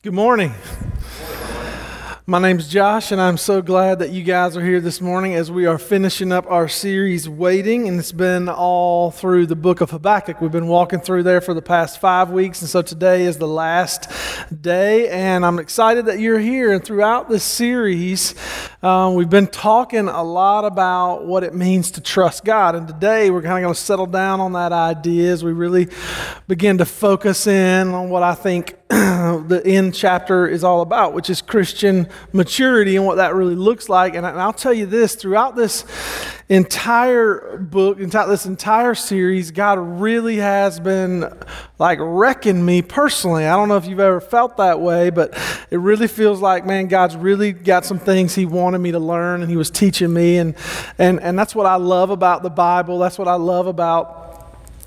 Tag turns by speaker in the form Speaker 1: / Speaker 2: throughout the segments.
Speaker 1: Good morning. My name's Josh, and I'm so glad that you guys are here this morning as we are finishing up our series, Waiting, and it's been all through the book of Habakkuk. We've been walking through there for the past five weeks, and so today is the last day, and I'm excited that you're here. And throughout this series, um, we've been talking a lot about what it means to trust God, and today we're kind of going to settle down on that idea as we really begin to focus in on what I think the end chapter is all about, which is Christian maturity and what that really looks like. And, I'll tell you this throughout this entire book, this entire series, God really has been like wrecking me personally. I don't know if you've ever felt that way, but it really feels like, man, God's really got some things He wanted me to learn and He was teaching me. And, and, and that's what I love about the Bible. That's what I love about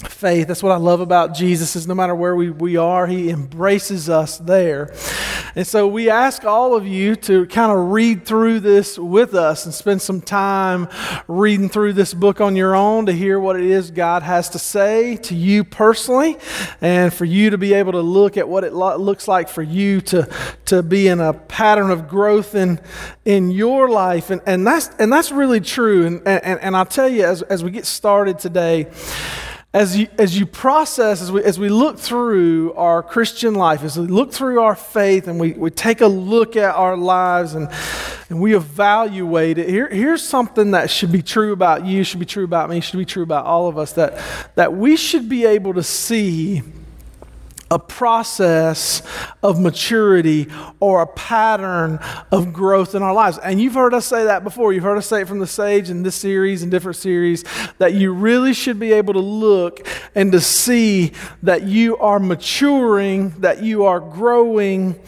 Speaker 1: faith. That's what I love about Jesus is no matter where we, we are, he embraces us there. And so we ask all of you to kind of read through this with us and spend some time reading through this book on your own to hear what it is God has to say to you personally and for you to be able to look at what it lo- looks like for you to, to be in a pattern of growth in, in your life. And, and, that's, and that's really true. And, and, and I'll tell you, as, as we get started today, as you, as you process, as we, as we look through our Christian life, as we look through our faith and we, we take a look at our lives and, and we evaluate it, here, here's something that should be true about you, should be true about me, should be true about all of us that, that we should be able to see a process of maturity or a pattern of growth in our lives. And you've heard us say that before. You've heard us say it from the stage in this series and different series that you really should be able to look and to see that you are maturing, that you are growing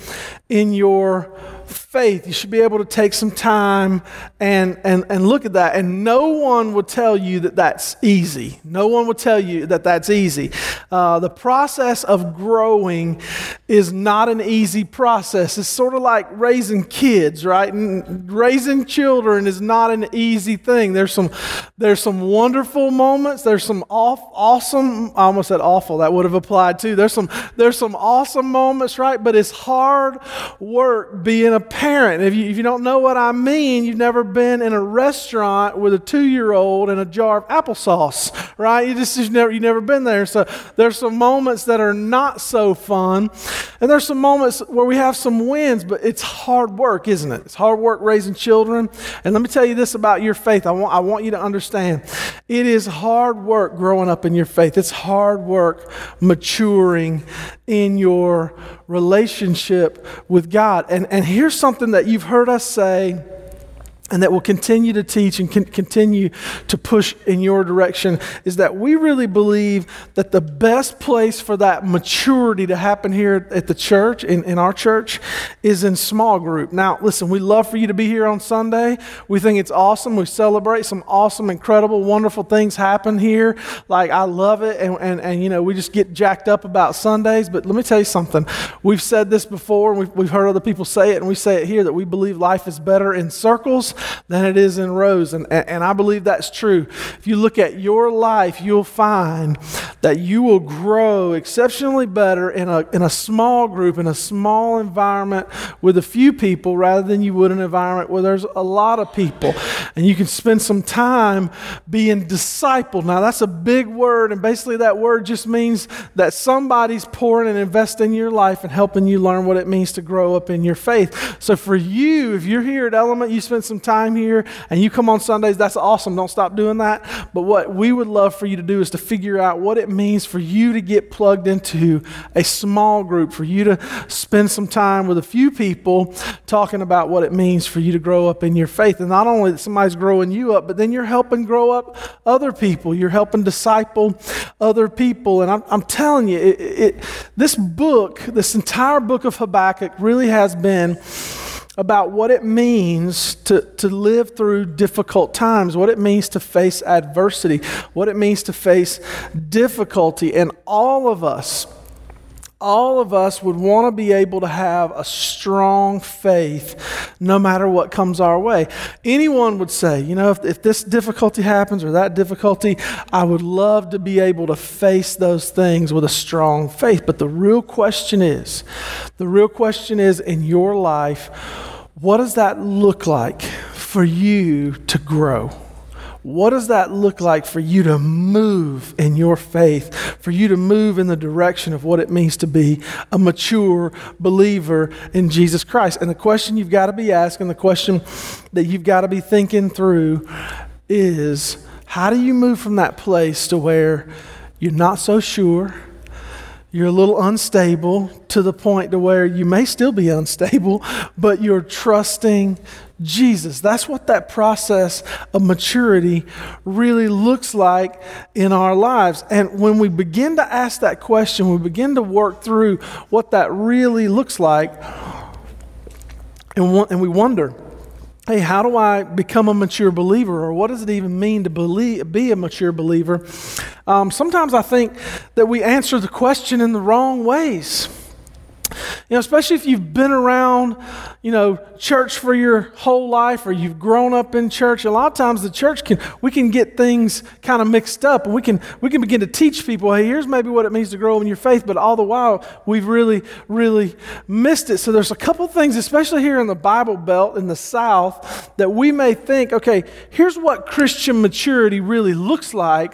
Speaker 1: in your faith, you should be able to take some time and, and, and look at that. And no one will tell you that that's easy. No one will tell you that that's easy. Uh, the process of growing is not an easy process. It's sort of like raising kids, right? And raising children is not an easy thing. There's some, there's some wonderful moments. There's some off, awesome, I almost said awful, that would have applied too. There's some, there's some awesome moments, right? But it's hard work being a parent. If you, if you don't know what I mean, you've never been in a restaurant with a two year old and a jar of applesauce, right? You just you've never, you've never been there. So there's some moments that are not so fun. And there's some moments where we have some wins, but it's hard work, isn't it? It's hard work raising children. And let me tell you this about your faith. I want, I want you to understand it is hard work growing up in your faith, it's hard work maturing in your relationship with God. And, and here's something that you've heard us say and that will continue to teach and continue to push in your direction is that we really believe that the best place for that maturity to happen here at the church, in, in our church, is in small group. Now, listen, we love for you to be here on Sunday. We think it's awesome. We celebrate some awesome, incredible, wonderful things happen here. Like, I love it. And, and, and you know, we just get jacked up about Sundays. But let me tell you something. We've said this before, we've, we've heard other people say it, and we say it here that we believe life is better in circles than it is in rows. And, and I believe that's true. If you look at your life, you'll find that you will grow exceptionally better in a, in a small group, in a small environment with a few people rather than you would in an environment where there's a lot of people. And you can spend some time being discipled. Now, that's a big word, and basically that word just means that somebody's pouring and investing in your life and helping you learn what it means to grow up in your faith. So for you, if you're here at Element, you spend some time here and you come on Sundays, that's awesome. Don't stop doing that. But what we would love for you to do is to figure out what it means for you to get plugged into a small group, for you to spend some time with a few people talking about what it means for you to grow up in your faith. And not only that somebody's growing you up, but then you're helping grow up other people. You're helping disciple other people. And I'm, I'm telling you, it, it, this book, this entire book of Habakkuk, really has been about what it means to, to live through difficult times, what it means to face adversity, what it means to face difficulty. And all of us, all of us would want to be able to have a strong faith no matter what comes our way. Anyone would say, you know, if, if this difficulty happens or that difficulty, I would love to be able to face those things with a strong faith. But the real question is the real question is in your life, what does that look like for you to grow? What does that look like for you to move in your faith, for you to move in the direction of what it means to be a mature believer in Jesus Christ? And the question you've got to be asking, the question that you've got to be thinking through is how do you move from that place to where you're not so sure? you're a little unstable to the point to where you may still be unstable but you're trusting jesus that's what that process of maturity really looks like in our lives and when we begin to ask that question we begin to work through what that really looks like and, we wonder hey, how do I become a mature believer? Or what does it even mean to believe, be a mature believer? Um, sometimes I think that we answer the question in the wrong ways. You know, especially if you've been around, you know, church for your whole life or you've grown up in church. A lot of times the church can we can get things kind of mixed up and we can we can begin to teach people, hey, here's maybe what it means to grow in your faith, but all the while we've really, really missed it. So there's a couple things, especially here in the Bible Belt in the South, that we may think, okay, here's what Christian maturity really looks like.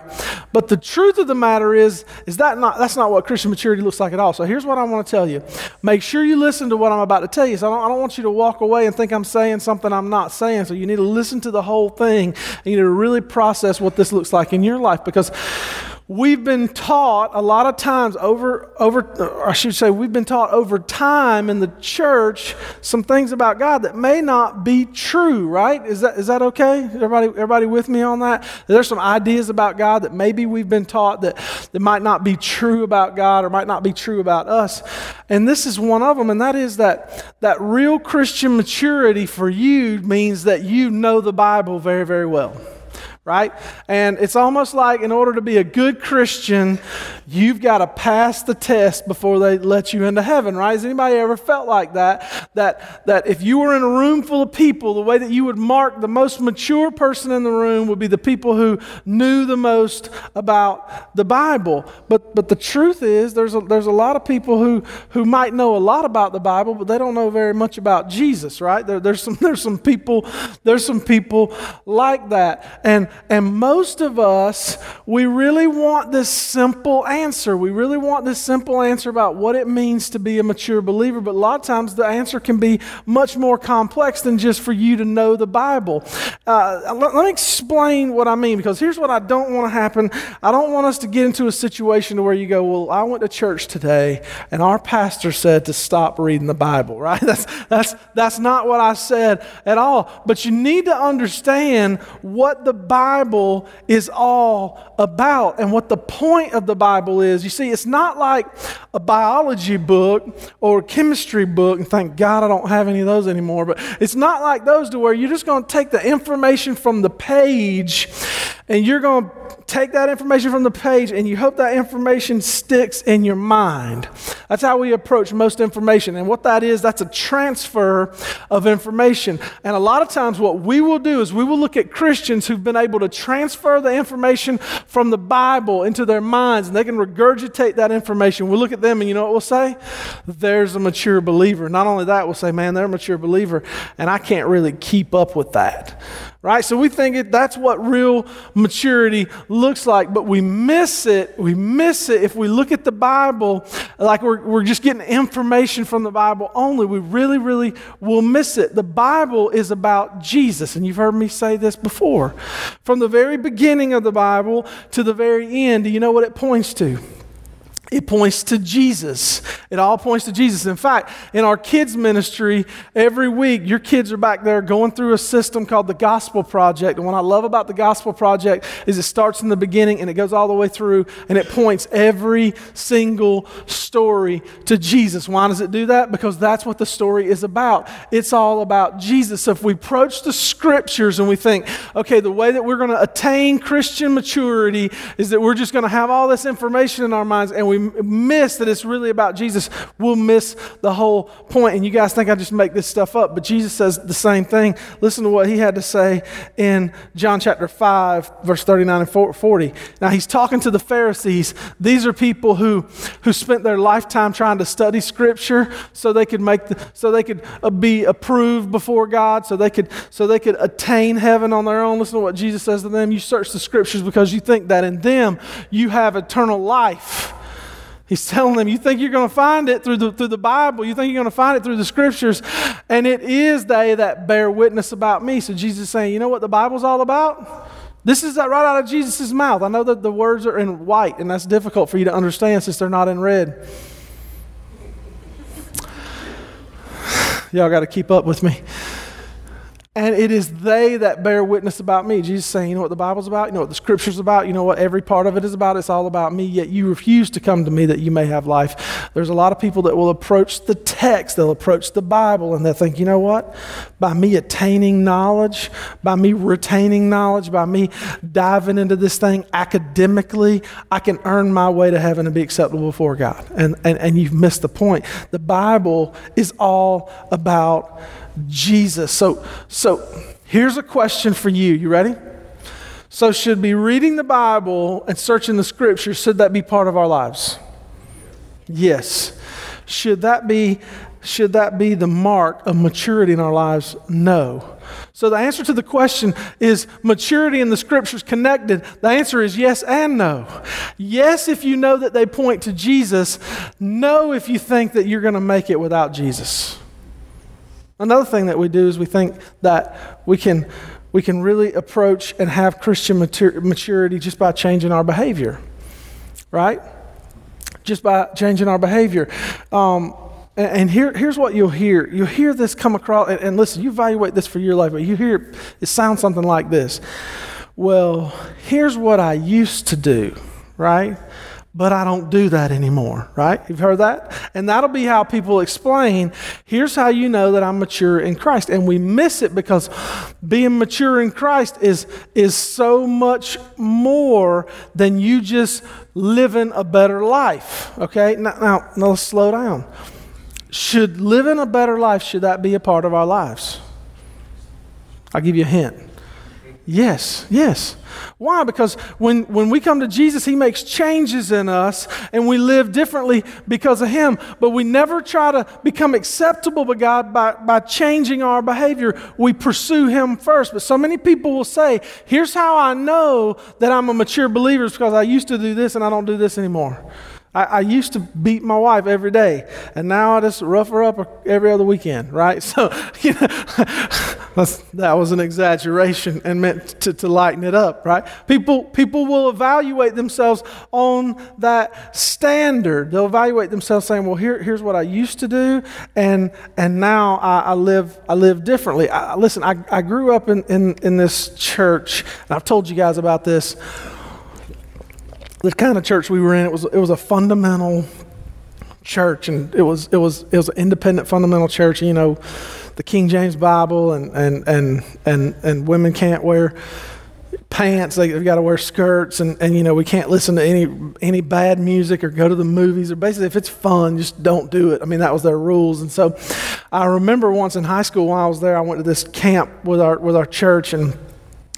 Speaker 1: But the truth of the matter is, is that not that's not what Christian maturity looks like at all. So here's what I want to tell you. Make sure you listen to what I'm about to tell you. So I don't, I don't want you to walk away and think I'm saying something I'm not saying. So you need to listen to the whole thing. You need to really process what this looks like in your life because we've been taught a lot of times over over i should say we've been taught over time in the church some things about god that may not be true right? Is that is that okay? Everybody everybody with me on that? There's some ideas about god that maybe we've been taught that that might not be true about god or might not be true about us. And this is one of them and that is that that real christian maturity for you means that you know the bible very very well right? And it's almost like in order to be a good Christian, you've got to pass the test before they let you into heaven, right? Has anybody ever felt like that? That, that if you were in a room full of people, the way that you would mark the most mature person in the room would be the people who knew the most about the Bible. But, but the truth is, there's a, there's a lot of people who, who might know a lot about the Bible, but they don't know very much about Jesus, right? There, there's, some, there's some people, there's some people like that. And, and most of us, we really want this simple answer. We really want this simple answer about what it means to be a mature believer. But a lot of times the answer can be much more complex than just for you to know the Bible. Uh, let, let me explain what I mean because here's what I don't want to happen. I don't want us to get into a situation where you go, Well, I went to church today and our pastor said to stop reading the Bible, right? That's, that's, that's not what I said at all. But you need to understand what the Bible Bible is all about and what the point of the Bible is. You see, it's not like a biology book or a chemistry book, and thank God I don't have any of those anymore, but it's not like those to where you're just going to take the information from the page and you're going to take that information from the page and you hope that information sticks in your mind. That's how we approach most information. And what that is, that's a transfer of information. And a lot of times, what we will do is we will look at Christians who've been able to transfer the information from the Bible into their minds and they can regurgitate that information. We'll look at them and you know what we'll say? There's a mature believer. Not only that, we'll say, man, they're a mature believer and I can't really keep up with that right? So we think it, that's what real maturity looks like, but we miss it. We miss it if we look at the Bible like we're, we're just getting information from the Bible only. We really, really will miss it. The Bible is about Jesus, and you've heard me say this before. From the very beginning of the Bible to the very end, do you know what it points to? It points to Jesus. It all points to Jesus. In fact, in our kids' ministry, every week, your kids are back there going through a system called the Gospel Project. And what I love about the Gospel Project is it starts in the beginning and it goes all the way through and it points every single story to Jesus. Why does it do that? Because that's what the story is about. It's all about Jesus. So if we approach the scriptures and we think, okay, the way that we're going to attain Christian maturity is that we're just going to have all this information in our minds and we miss that it's really about Jesus, we'll miss the whole point. And you guys think I just make this stuff up, but Jesus says the same thing. Listen to what he had to say in John chapter 5, verse 39 and 40. Now, he's talking to the Pharisees. These are people who, who spent their lifetime trying to study Scripture so they could make the, so they could uh, be approved before God, so they could so they could attain heaven on their own. Listen to what Jesus says to them. You search the Scriptures because you think that in them you have eternal life. He's telling them, you think you're going to find it through the, through the Bible. You think you're going to find it through the scriptures. And it is they that bear witness about me. So Jesus is saying, you know what the Bible's all about? This is right out of Jesus' mouth. I know that the words are in white, and that's difficult for you to understand since they're not in red. Y'all got to keep up with me. And it is they that bear witness about me. Jesus saying, You know what the Bible's about? You know what the Scripture's about? You know what every part of it is about? It's all about me, yet you refuse to come to me that you may have life. There's a lot of people that will approach the text, they'll approach the Bible, and they'll think, You know what? By me attaining knowledge, by me retaining knowledge, by me diving into this thing academically, I can earn my way to heaven and be acceptable before God. And, and, and you've missed the point. The Bible is all about Jesus. So, so here's a question for you. You ready? So, should be reading the Bible and searching the scriptures, should that be part of our lives? Yes. Should that be should that be the mark of maturity in our lives? No. So the answer to the question is maturity in the scriptures connected? The answer is yes and no. Yes, if you know that they point to Jesus. No, if you think that you're going to make it without Jesus. Another thing that we do is we think that we can, we can really approach and have Christian maturity just by changing our behavior, right? Just by changing our behavior. Um, and here, here's what you'll hear. You'll hear this come across, and, and listen, you evaluate this for your life, but you hear it sounds something like this. Well, here's what I used to do, right? But I don't do that anymore, right? You've heard that? And that'll be how people explain here's how you know that I'm mature in Christ. And we miss it because being mature in Christ is, is so much more than you just living a better life, okay? Now, now, now let's slow down. Should living a better life, should that be a part of our lives? I'll give you a hint. Yes, yes. Why? Because when, when we come to Jesus, He makes changes in us and we live differently because of Him. But we never try to become acceptable to God by, by changing our behavior. We pursue Him first. But so many people will say, Here's how I know that I'm a mature believer is because I used to do this and I don't do this anymore. I, I, used to beat my wife every day, and now I just rough her up every other weekend, right? So, you know, that was an exaggeration and meant to, to lighten it up, right? People, people will evaluate themselves on that standard. They'll evaluate themselves saying, well, here, here's what I used to do, and, and now I, I live, I live differently. I, listen, I, I grew up in, in, in this church, and I've told you guys about this the kind of church we were in, it was, it was a fundamental church, and it was, it was, it was an independent fundamental church. You know, the King James Bible, and, and, and, and, and women can't wear pants they've got to wear skirts and, and you know we can't listen to any any bad music or go to the movies or basically if it's fun just don't do it. I mean that was their rules. And so i remember once in high school while i was there i went to this camp with our with our church and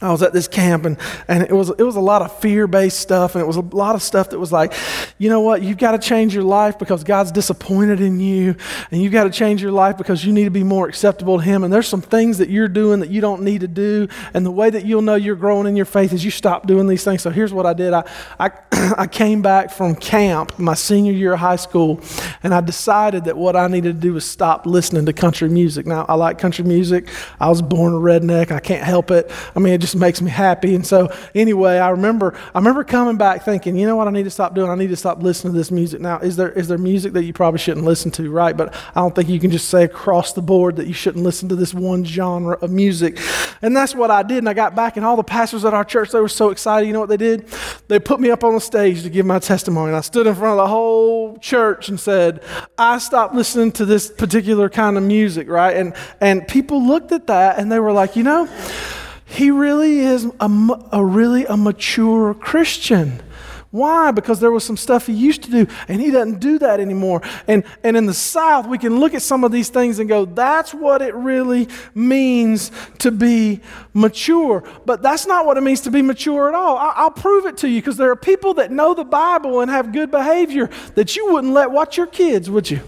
Speaker 1: I was at this camp and, and it was it was a lot of fear-based stuff and it was a lot of stuff that was like, you know what, you've got to change your life because God's disappointed in you and you've got to change your life because you need to be more acceptable to him and there's some things that you're doing that you don't need to do and the way that you'll know you're growing in your faith is you stop doing these things. So here's what I did. I I, I came back from camp my senior year of high school and I decided that what I needed to do was stop listening to country music. Now I like country music. I was born a redneck. I can't help it. I mean, it just just makes me happy. And so, anyway, I remember, I remember coming back thinking, you know what, I need to stop doing. I need to stop listening to this music. Now, is there is there music that you probably shouldn't listen to, right? But I don't think you can just say across the board that you shouldn't listen to this one genre of music. And that's what I did. And I got back, and all the pastors at our church, they were so excited. You know what they did? They put me up on the stage to give my testimony. And I stood in front of the whole church and said, I stopped listening to this particular kind of music, right? And and people looked at that and they were like, you know he really is a, a really a mature Christian. Why? Because there was some stuff he used to do, and he doesn't do that anymore. And, and in the South, we can look at some of these things and go, that's what it really means to be mature. But that's not what it means to be mature at all. I, will prove it to you because there are people that know the Bible and have good behavior that you wouldn't let watch your kids, would you?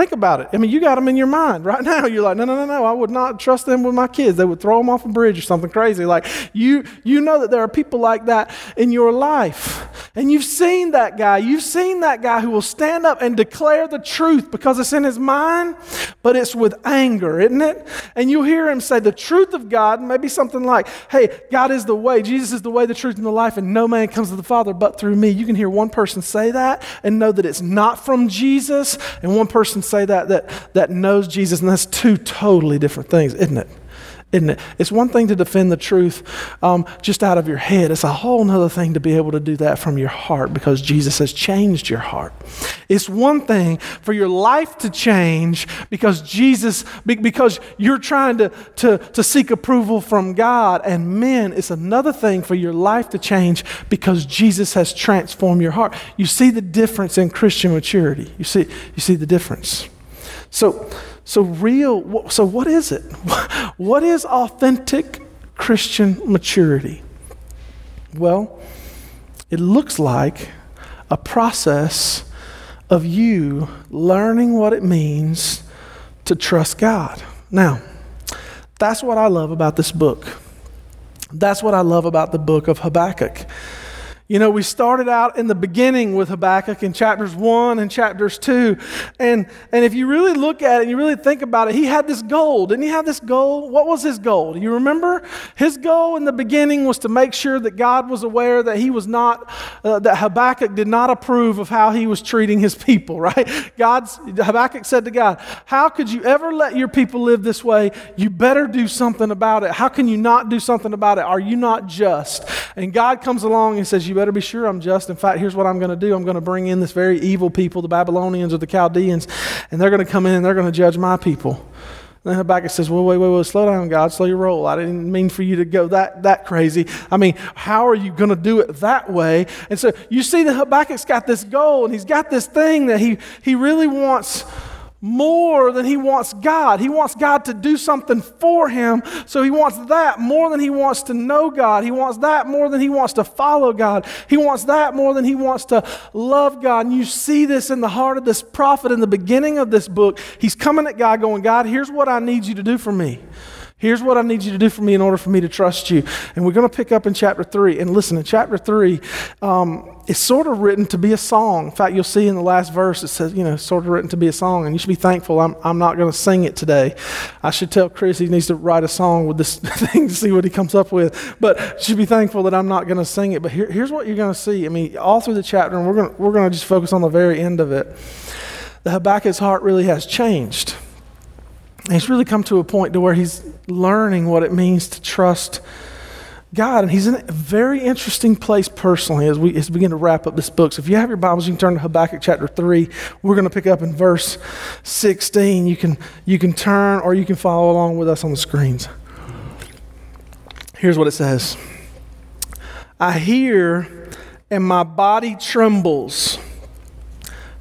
Speaker 1: Think about it. I mean, you got them in your mind right now. You're like, no, no, no, no. I would not trust them with my kids. They would throw them off a bridge or something crazy. Like you, you know that there are people like that in your life, and you've seen that guy. You've seen that guy who will stand up and declare the truth because it's in his mind, but it's with anger, isn't it? And you hear him say the truth of God. Maybe something like, "Hey, God is the way. Jesus is the way, the truth, and the life, and no man comes to the Father but through me." You can hear one person say that and know that it's not from Jesus, and one person say that, that, that knows Jesus, and that's two totally different things, isn't it? Isn't it? It's one thing to defend the truth um, just out of your head. It's a whole other thing to be able to do that from your heart because Jesus has changed your heart. It's one thing for your life to change because Jesus, because you're trying to, to, to seek approval from God and men. It's another thing for your life to change because Jesus has transformed your heart. You see the difference in Christian maturity. You see, you see the difference. So, so real, so what is it? What is authentic Christian maturity? Well, it looks like a process of you learning what it means to trust God. Now, that's what I love about this book. That's what I love about the book of Habakkuk. You know, we started out in the beginning with Habakkuk in chapters 1 and chapters 2. And, and if you really look at it and you really think about it, he had this goal. Didn't he have this goal? What was his goal? Do you remember? His goal in the beginning was to make sure that God was aware that he was not, uh, that Habakkuk did not approve of how he was treating his people, right? God's, Habakkuk said to God, How could you ever let your people live this way? You better do something about it. How can you not do something about it? Are you not just? And God comes along and says, You better be sure I'm just. In fact, here's what I'm going to do I'm going to bring in this very evil people, the Babylonians or the Chaldeans, and they're going to come in and they're going to judge my people. then Habakkuk says, Well, wait, wait, wait, slow down, God, slow your roll. I didn't mean for you to go that, that crazy. I mean, how are you going to do it that way? And so you see that Habakkuk's got this goal and he's got this thing that he, he really wants more than he wants God. He wants God to do something for him. So he wants that more than he wants to know God. He wants that more than he wants to follow God. He wants that more than he wants to love God. And you see this in the heart of this prophet in the beginning of this book. He's coming at God, going, God, here's what I need you to do for me. Here's what I need you to do for me in order for me to trust you. And we're going to pick up in chapter 3. And listen, in chapter 3, um, it's sort of written to be a song. In fact, you'll see in the last verse it says, you know, sort of written to be a song. And you should be thankful I'm, I'm not going to sing it today. I should tell Chris he needs to write a song with this thing to see what he comes up with. But you should be thankful that I'm not going to sing it. But here, here's what you're going to see. I mean, all through the chapter, and we're going we're going to just focus on the very end of it. The Habakkuk's heart really has changed. He's really come to a point to where he's learning what it means to trust God. And he's in a very interesting place personally as we, as we begin to wrap up this book. So if you have your Bibles, you can turn to Habakkuk chapter 3. We're going to pick up in verse 16. You can, you can turn or you can follow along with us on the screens. Here's what it says I hear and my body trembles.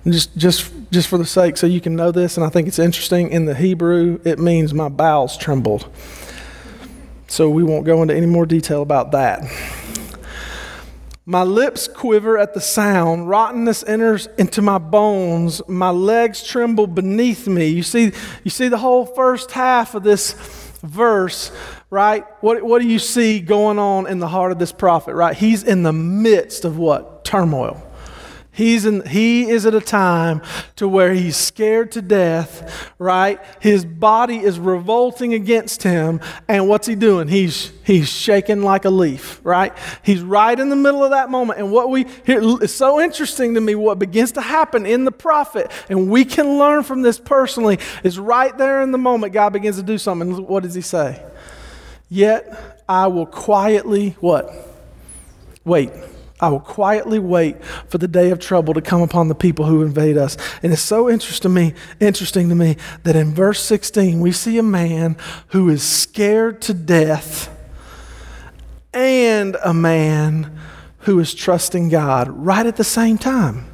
Speaker 1: Just, just, just for the sake, so you can know this, and I think it's interesting. In the Hebrew, it means my bowels trembled. So we won't go into any more detail about that. My lips quiver at the sound. Rottenness enters into my bones. My legs tremble beneath me. You see, you see the whole first half of this verse, right? What, what do you see going on in the heart of this prophet, right? He's in the midst of what? Turmoil. He's in, he is at a time to where he's scared to death, right? His body is revolting against him. And what's he doing? He's, he's shaking like a leaf, right? He's right in the middle of that moment. And what we hear is so interesting to me, what begins to happen in the prophet, and we can learn from this personally, is right there in the moment God begins to do something. What does he say? Yet I will quietly, what? Wait I will quietly wait for the day of trouble to come upon the people who invade us. And it's so interesting to me, interesting to me that in verse 16 we see a man who is scared to death and a man who is trusting God right at the same time.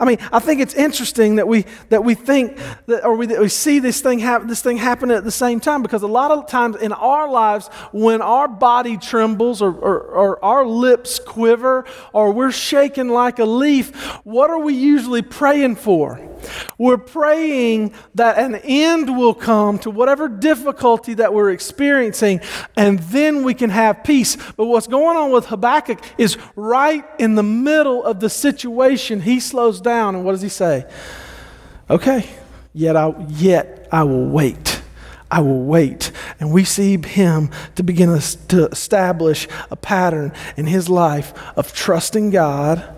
Speaker 1: I mean, I think it's interesting that we that we think that or we, that we see this thing happen this thing happen at the same time because a lot of times in our lives when our body trembles or, or, or our lips quiver or we're shaking like a leaf, what are we usually praying for? We're praying that an end will come to whatever difficulty that we're experiencing, and then we can have peace. But what's going on with Habakkuk is right in the middle of the situation, he slows down, and what does he say? Okay, yet I, yet I will wait. I will wait. And we see him to begin to establish a pattern in his life of trusting God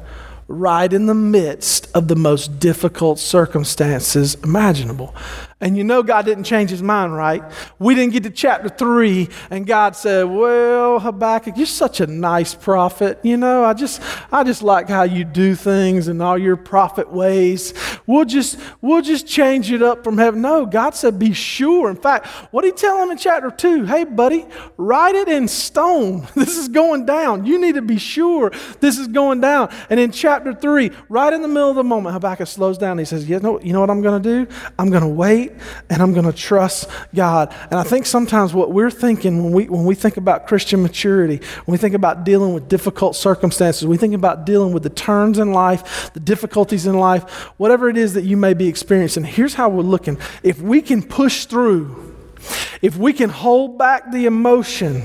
Speaker 1: right in the midst of the most difficult circumstances imaginable. And you know, God didn't change his mind, right? We didn't get to chapter three, and God said, Well, Habakkuk, you're such a nice prophet. You know, I just, I just like how you do things and all your prophet ways. We'll just, we'll just change it up from heaven. No, God said, Be sure. In fact, what did he tell him in chapter two? Hey, buddy, write it in stone. This is going down. You need to be sure this is going down. And in chapter three, right in the middle of the moment, Habakkuk slows down. He says, You know, you know what I'm to do? I'm going to and I'm going to trust God. And I think sometimes what we're thinking when we, when we think about Christian maturity, when we think about dealing with difficult circumstances, we think about dealing with the turns in life, the difficulties in life, whatever it is that you may be experiencing. Here's how we're looking. If we can push through, if we can hold back the emotion,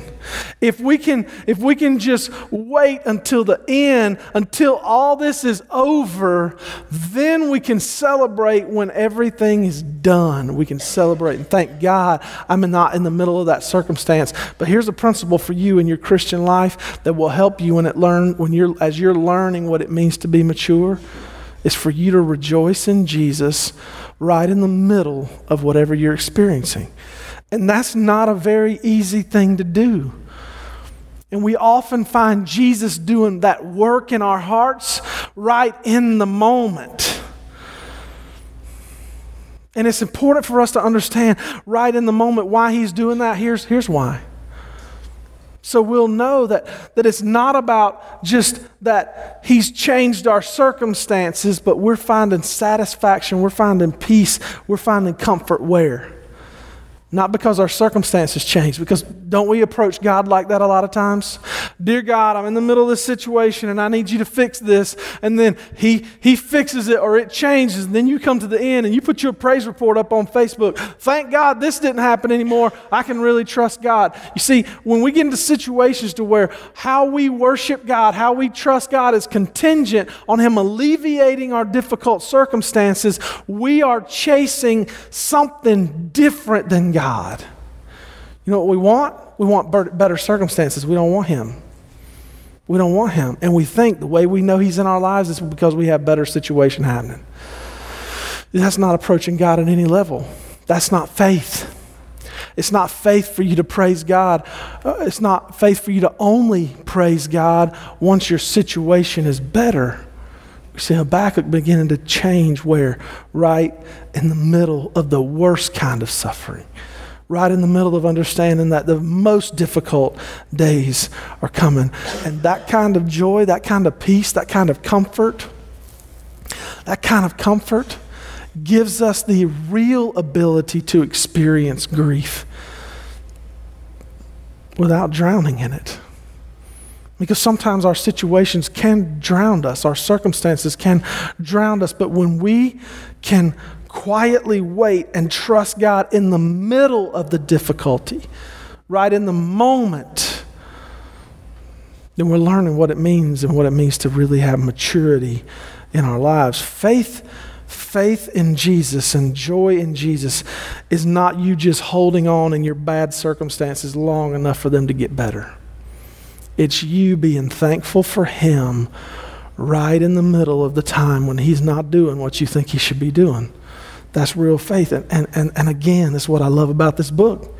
Speaker 1: if we can if we can just wait until the end, until all this is over, then we can celebrate when everything is done. We can celebrate and thank God I'm not in the middle of that circumstance. But here's a principle for you in your Christian life that will help you when it learn when you're as you're learning what it means to be mature is for you to rejoice in Jesus right in the middle of whatever you're experiencing. And that's not a very easy thing to do. And we often find Jesus doing that work in our hearts right in the moment. And it's important for us to understand right in the moment why he's doing that. Here's, here's why. So we'll know that, that it's not about just that he's changed our circumstances, but we're finding satisfaction, we're finding peace, we're finding comfort where? Not because our circumstances change, because don't we approach God like that a lot of times? Dear God, I'm in the middle of this situation and I need you to fix this. And then He, he fixes it or it changes. And then you come to the end and you put your praise report up on Facebook. Thank God this didn't happen anymore. I can really trust God. You see, when we get into situations to where how we worship God, how we trust God is contingent on Him alleviating our difficult circumstances, we are chasing something different than God. You know what we want? We want better circumstances. We don't want Him. We don't want Him. And we think the way we know He's in our lives is because we have better situation happening. That's not approaching God at any level. That's not faith. It's not faith for you to praise God. Uh, it's not faith for you to only praise God once your situation is better. We see Habakkuk beginning to change where? Right in the middle of the worst kind of suffering right in the middle of understanding that the most difficult days are coming. And that kind of joy, that kind of peace, that kind of comfort, that kind of comfort gives us the real ability to experience grief without drowning in it. Because sometimes our situations can drown us, our circumstances can drown us, but when we can quietly wait and trust God in the middle of the difficulty, right in the moment, then we're learning what it means and what it means to really have maturity in our lives. Faith faith in Jesus and joy in Jesus is not you just holding on in your bad circumstances long enough for them to get better. It's you being thankful for Him right in the middle of the time when He's not doing what you think He should be doing. That's real faith. And, and, and, and again, that's what I love about this book.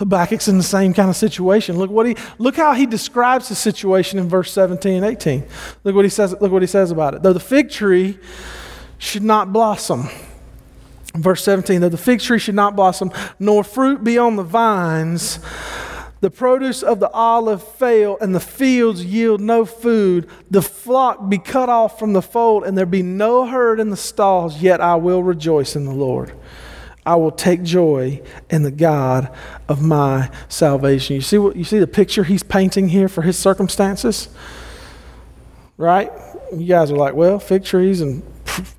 Speaker 1: Habakkuk's in the same kind of situation. Look what he look how he describes the situation in verse 17 and 18. Look what he says, look what he says about it. Though the fig tree should not blossom. Verse 17, though the fig tree should not blossom, nor fruit be on the vines, The produce of the olive fail, and the fields yield no food. The flock be cut off from the fold, and there be no herd in the stalls. Yet I will rejoice in the Lord. I will take joy in the God of my salvation. You see what you see the picture he's painting here for his circumstances? Right? You guys are like, well, fig trees and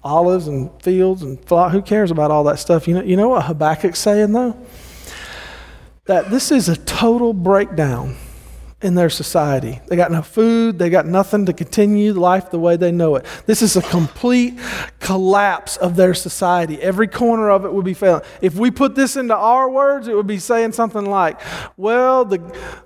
Speaker 1: olives and fields and flock. Who cares about all that stuff? You know, you know what Habakkuk's saying though? That this is a total breakdown in their society. They got no food, they got nothing to continue life the way they know it. This is a complete collapse of their society. Every corner of it would be failing. If we put this into our words, it would be saying something like, well, the,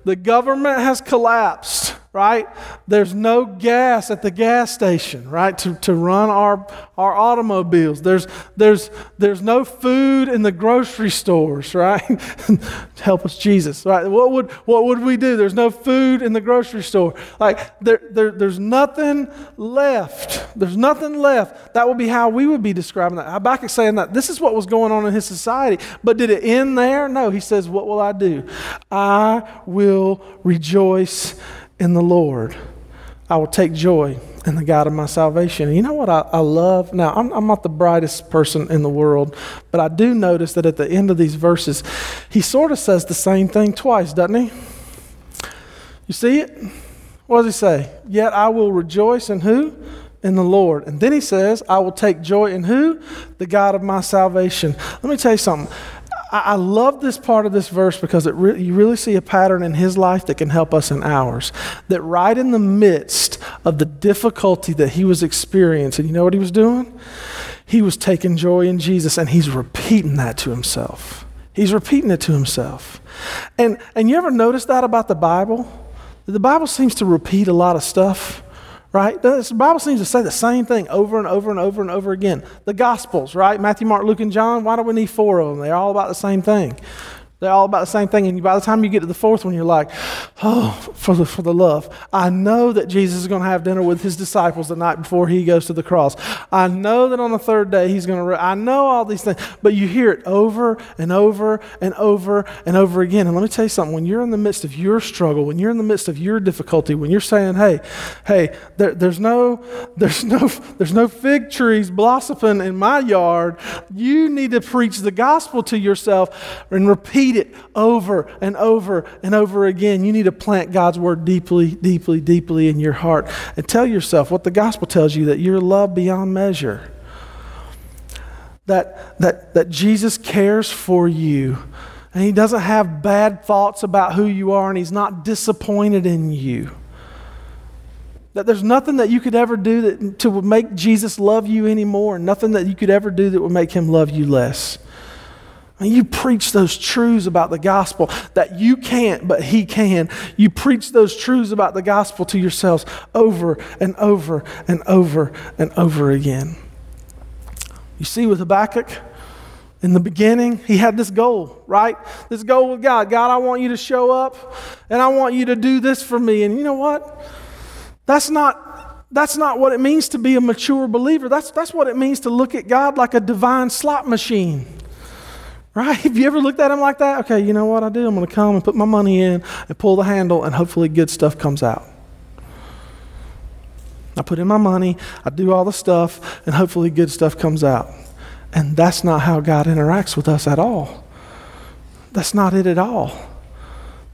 Speaker 1: the government has collapsed right? There's no gas at the gas station, right, to, to run our, our automobiles. There's, there's, there's no food in the grocery stores, right? Help us, Jesus, right? What would, what would we do? There's no food in the grocery store. Like, there, there, there's nothing left. There's nothing left. That would be how we would be describing that. Habakkuk saying that this is what was going on in his society. But did it end there? No. He says, What will I do? I will rejoice in the Lord. I will take joy in the God of my salvation. And you know what I, I love? Now, I'm, I'm, not the brightest person in the world, but I do notice that at the end of these verses, he sort of says the same thing twice, doesn't he? You see it? What does he say? Yet I will rejoice in who? In the Lord. And then he says, I will take joy in who? The God of my salvation. Let me tell you something. I, love this part of this verse because it re- you really see a pattern in his life that can help us in ours. That right in the midst of the difficulty that he was experiencing, you know what he was doing? He was taking joy in Jesus and he's repeating that to himself. He's repeating it to himself. And, and you ever notice that about the Bible? The Bible seems to repeat a lot of stuff right? The Bible seems to say the same thing over and over and over and over again. The Gospels, right? Matthew, Mark, Luke, and John, why do we need four of them? They're all about the same thing. They're all about the same thing. And by the time you get to the fourth one, you're like, oh, for the, for the love. I know that Jesus is going to have dinner with his disciples the night before he goes to the cross. I know that on the third day he's going to, I know all these things. But you hear it over and over and over and over again. And let me tell you something. When you're in the midst of your struggle, when you're in the midst of your difficulty, when you're saying, hey, hey, there, there's, no, there's, no, there's no fig trees blossoming in my yard, you need to preach the gospel to yourself and repeat it over and over and over again. You need to plant God's word deeply, deeply, deeply in your heart and tell yourself what the gospel tells you that you're loved beyond measure. That, that, that Jesus cares for you and he doesn't have bad thoughts about who you are and he's not disappointed in you. That there's nothing that you could ever do that, to make Jesus love you anymore, and nothing that you could ever do that would make him love you less. And you preach those truths about the gospel that you can't, but He can. You preach those truths about the gospel to yourselves over and over and over and over again. You see, with Habakkuk, in the beginning, he had this goal, right? This goal with God God, I want you to show up and I want you to do this for me. And you know what? That's not, that's not what it means to be a mature believer. That's, that's what it means to look at God like a divine slot machine. Right? Have you ever looked at him like that? Okay, you know what I do? I'm going to come and put my money in and pull the handle, and hopefully good stuff comes out. I put in my money, I do all the stuff, and hopefully good stuff comes out. And that's not how God interacts with us at all. That's not it at all.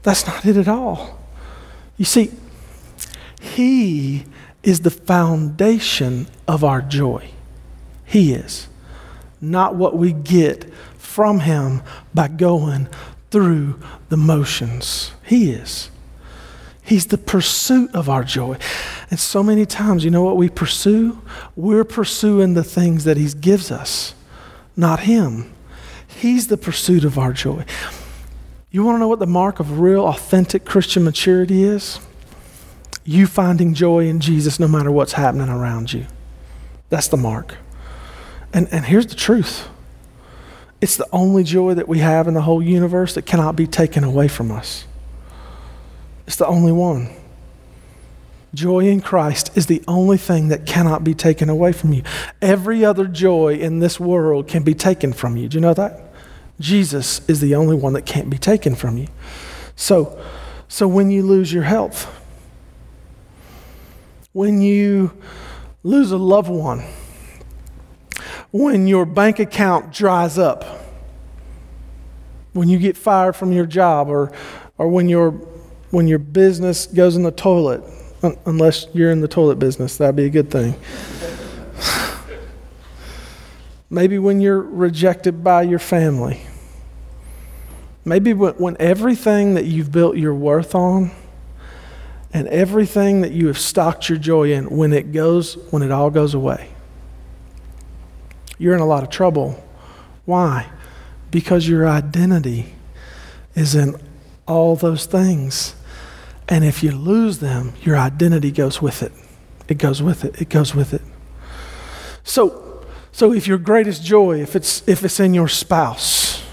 Speaker 1: That's not it at all. You see, He is the foundation of our joy. He is. Not what we get from Him by going through the motions. He is. He's the pursuit of our joy. And so many times, you know what we pursue? We're pursuing the things that He gives us, not Him. He's the pursuit of our joy. You want to know what the mark of real, authentic Christian maturity is? You finding joy in Jesus no matter what's happening around you. That's the mark. And, and here's the truth it's the only joy that we have in the whole universe that cannot be taken away from us. It's the only one. Joy in Christ is the only thing that cannot be taken away from you. Every other joy in this world can be taken from you. Do you know that? Jesus is the only one that can't be taken from you. So, so when you lose your health, when you lose a loved one, when your bank account dries up, when you get fired from your job, or, or when, your, when your business goes in the toilet, unless you're in the toilet business, that'd be a good thing. Maybe when you're rejected by your family. Maybe when, when everything that you've built your worth on and everything that you have stocked your joy in, when it goes, when it all goes away, you're in a lot of trouble. Why? Because your identity is in all those things. And if you lose them, your identity goes with it. It goes with it. It goes with it. So, so if your greatest joy, if it's, if it's in your spouse,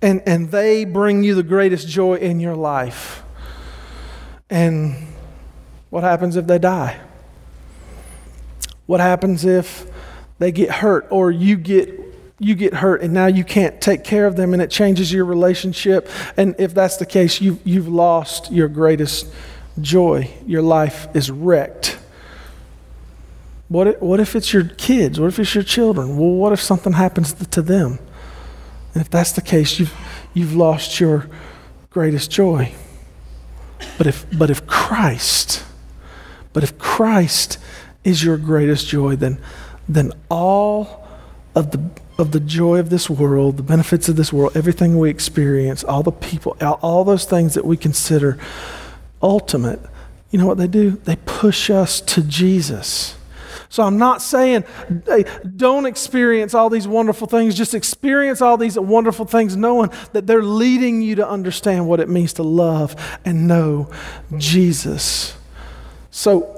Speaker 1: and, and they bring you the greatest joy in your life, and what happens if they die? What happens if they get hurt or you get you get hurt and now you can't take care of them and it changes your relationship. And if that's the case you've, you've lost your greatest joy. Your life is wrecked. What if, what if it's your kids? What if it's your children? Well what if something happens to them? And if that's the case you've, you've lost your greatest joy. But if, but if Christ, but if Christ is your greatest joy, then, then all of the, of the joy of this world, the benefits of this world, everything we experience, all the people, all, those things that we consider ultimate, you know what they do? They push us to Jesus. So I'm not saying hey, don't experience all these wonderful things, just experience all these wonderful things knowing that they're leading you to understand what it means to love and know Jesus. So,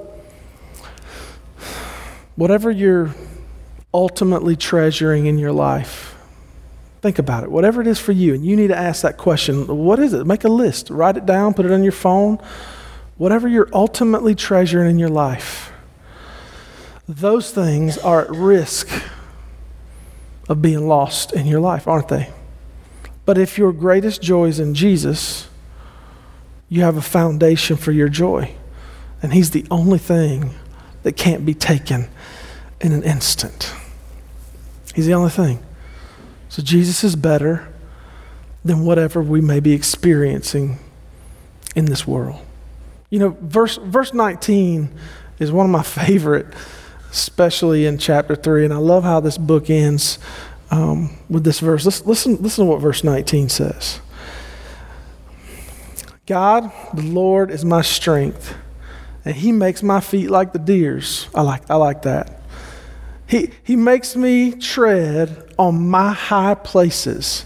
Speaker 1: whatever you're ultimately treasuring in your life, think about it. Whatever it is for you, and you need to ask that question what is it? Make a list, write it down, put it on your phone. Whatever you're ultimately treasuring in your life those things are at risk of being lost in your life, aren't they? But if your greatest joy is in Jesus, you have a foundation for your joy. And He's the only thing that can't be taken in an instant. He's the only thing. So Jesus is better than whatever we may be experiencing in this world. You know, verse, verse 19 is one of my favorite especially in chapter 3. And I love how this book ends um, with this verse. Listen, listen, listen to what verse 19 says God, the Lord, is my strength, and He makes my feet like the deer's. I like, I like that. He, he makes me tread on my high places.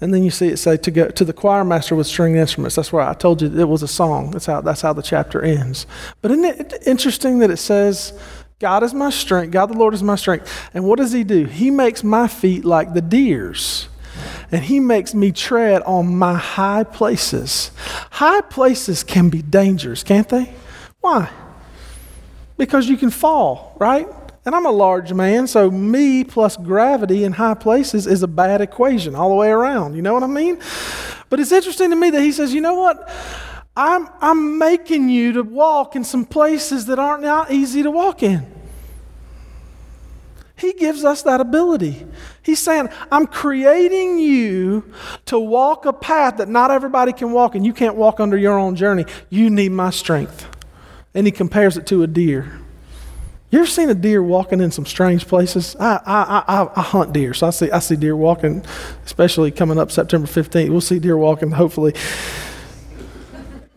Speaker 1: And then you see it say to go to the choir master with string instruments. That's why I told you it was a song. That's how that's how the chapter ends. But isn't it interesting that it says, God is my strength, God the Lord is my strength. And what does he do? He makes my feet like the deer's. And he makes me tread on my high places. High places can be dangerous, can't they? Why? Because you can fall, right? And I'm a large man, so me plus gravity in high places is a bad equation all the way around. You know what I mean? But it's interesting to me that he says, you know what? I'm, I'm making you to walk in some places that aren't not easy to walk in. He gives us that ability. He's saying, I'm creating you to walk a path that not everybody can walk, and you can't walk under your own journey. You need my strength. And he compares it to a deer. You ever seen a deer walking in some strange places? I, I, I, I, hunt deer, so I see, I see deer walking, especially coming up September 15th. We'll see deer walking, hopefully,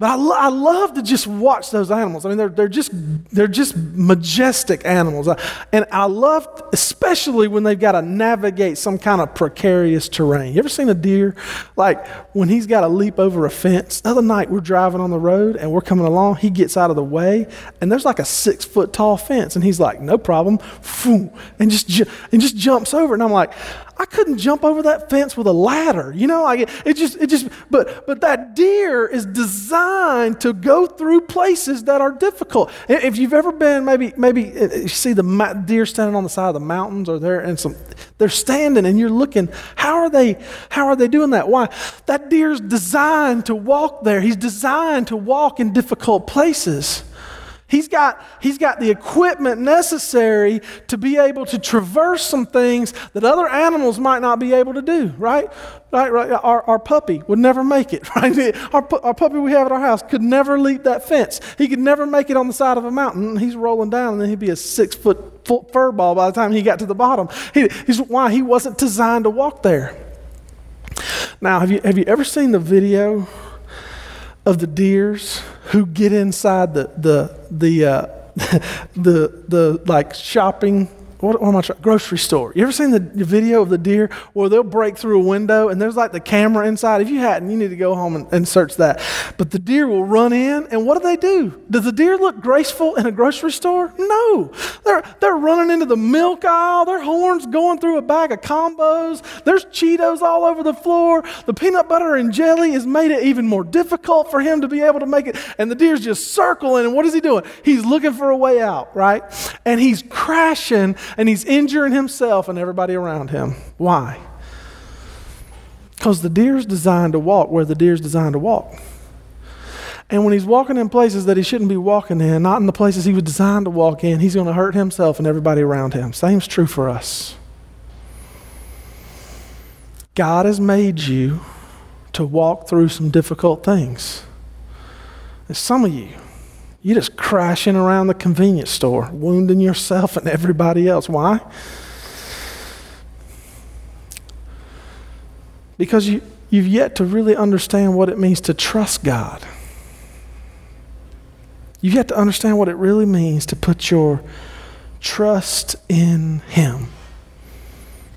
Speaker 1: but I, lo- I love to just watch those animals. I mean, they're, they're, just, they're just majestic animals. And I love, especially when they've got to navigate some kind of precarious terrain. You ever seen a deer, like when he's got to leap over a fence? The other night, we're driving on the road and we're coming along. He gets out of the way, and there's like a six foot tall fence. And he's like, no problem, and just, and just jumps over. And I'm like, I couldn't jump over that fence with a ladder. You know, like it, just, it just, but, but that deer is designed to go through places that are difficult. If you've ever been, maybe, maybe uh, you see the deer standing on the side of the mountains or they're some, they're standing and you're looking, how are they, how are they doing that? Why? That deer's designed to walk there. He's designed to walk in difficult places. He's got, he's got the equipment necessary to be able to traverse some things that other animals might not be able to do, right? Right, right. Our, our puppy would never make it, right? Our, our puppy we have at our house could never leap that fence. He could never make it on the side of a mountain. He's rolling down, and then he'd be a six foot fur ball by the time he got to the bottom. He, he's, why? He wasn't designed to walk there. Now, have you, have you ever seen the video of the deers who get inside the the the uh, the the like shopping what, what am I trying? Grocery store. You ever seen the, video of the deer where they'll break through a window and there's like the camera inside? If you hadn't, you need to go home and, and search that. But the deer will run in, and what do they do? Does the deer look graceful in a grocery store? No. They're, they're running into the milk aisle, their horns going through a bag of combos, there's Cheetos all over the floor. The peanut butter and jelly has made it even more difficult for him to be able to make it. And the deer's just circling, and what is he doing? He's looking for a way out, right? And he's crashing and he's injuring himself and everybody around him. Why? Because the deer's designed to walk where the deer's designed to walk. And when he's walking in places that he shouldn't be walking in, not in the places he was designed to walk in, he's going to hurt himself and everybody around him. Same's true for us. God has made you to walk through some difficult things. And some of you, you're just crashing around the convenience store, wounding yourself and everybody else. Why? Because you, you've yet to really understand what it means to trust God. You've yet to understand what it really means to put your trust in Him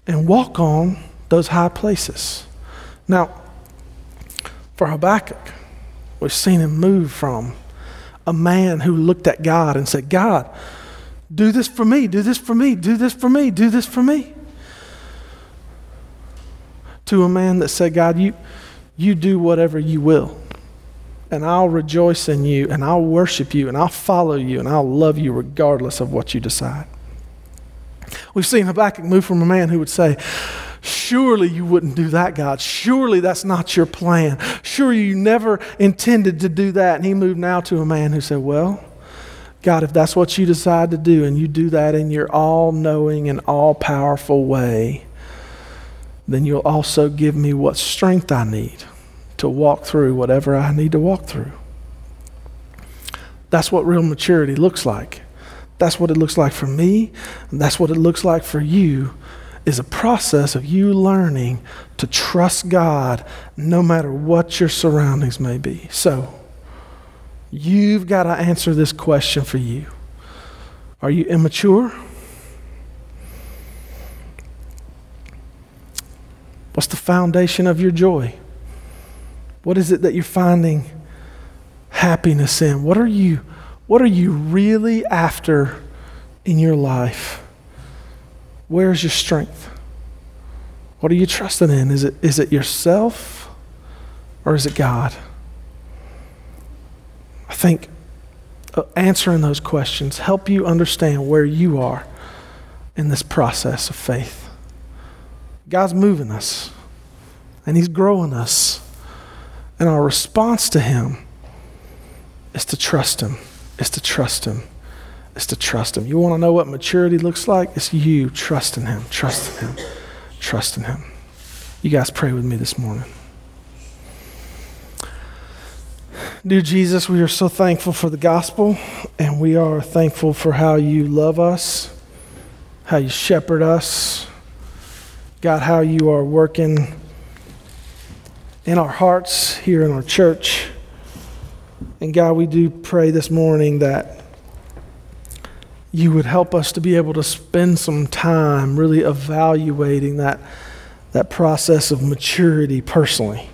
Speaker 1: and walk on those high places. Now, for Habakkuk, we've seen him move from a man who looked at God and said, God, do this for me, do this for me, do this for me, do this for me. To a man that said, God, you, you do whatever you will. And I'll rejoice in you, and I'll worship you, and I'll follow you, and I'll love you regardless of what you decide. We've seen Habakkuk move from a man who would say, Surely you wouldn't do that, God. Surely that's not your plan. Surely you never intended to do that. And he moved now to a man who said, Well, God, if that's what you decide to do and you do that in your all knowing and all powerful way, then you'll also give me what strength I need to walk through whatever I need to walk through. That's what real maturity looks like. That's what it looks like for me, and that's what it looks like for you is a process of you learning to trust God no matter what your surroundings may be. So, you've got to answer this question for you Are you immature? What's the foundation of your joy? What is it that you're finding happiness in? What are you what are you really after in your life? Where's your strength? What are you trusting in? Is it, is it yourself or is it God? I think uh, answering those questions help you understand where you are in this process of faith. God's moving us and He's growing us. And our response to Him is to trust Him, is to trust Him is to trust Him. You want to know what maturity looks like? It's you trusting Him, trusting Him, trusting Him. You guys pray with me this morning. Dear Jesus, we are so thankful for the gospel, and we are thankful for how you love us, how you shepherd us. God, how you are working in our hearts here in our church. And God, we do pray this morning that you would help us to be able to spend some time really evaluating that, that process of maturity personally.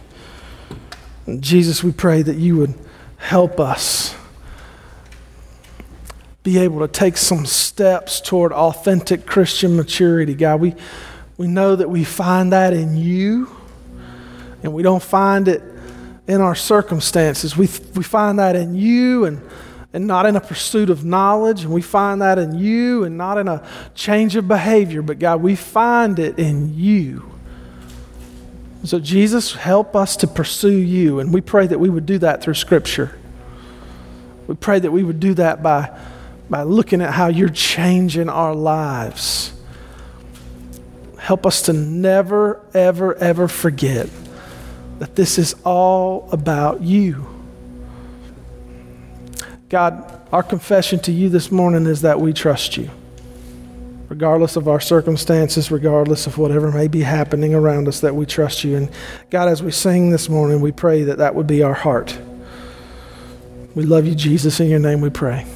Speaker 1: And Jesus, we pray that you would help us be able to take some steps toward authentic Christian maturity. God, we, We know that we find that in you, and we don't find it in our circumstances. We, we find that in you and, and not in a pursuit of knowledge, and we find that in you and not in a change of behavior, but God, we find it in you. So, Jesus, help us to pursue you, and we pray that we would do that through Scripture. We pray that we would do that by, by looking at how you're changing our lives. Help us to never, ever, ever forget that this is all about you. God, our confession to you this morning is that we trust you. Regardless of our circumstances, regardless of whatever may be happening around us, that we trust you. And God, as we sing this morning, we pray that that would be our heart. We love you, Jesus. In your name we pray.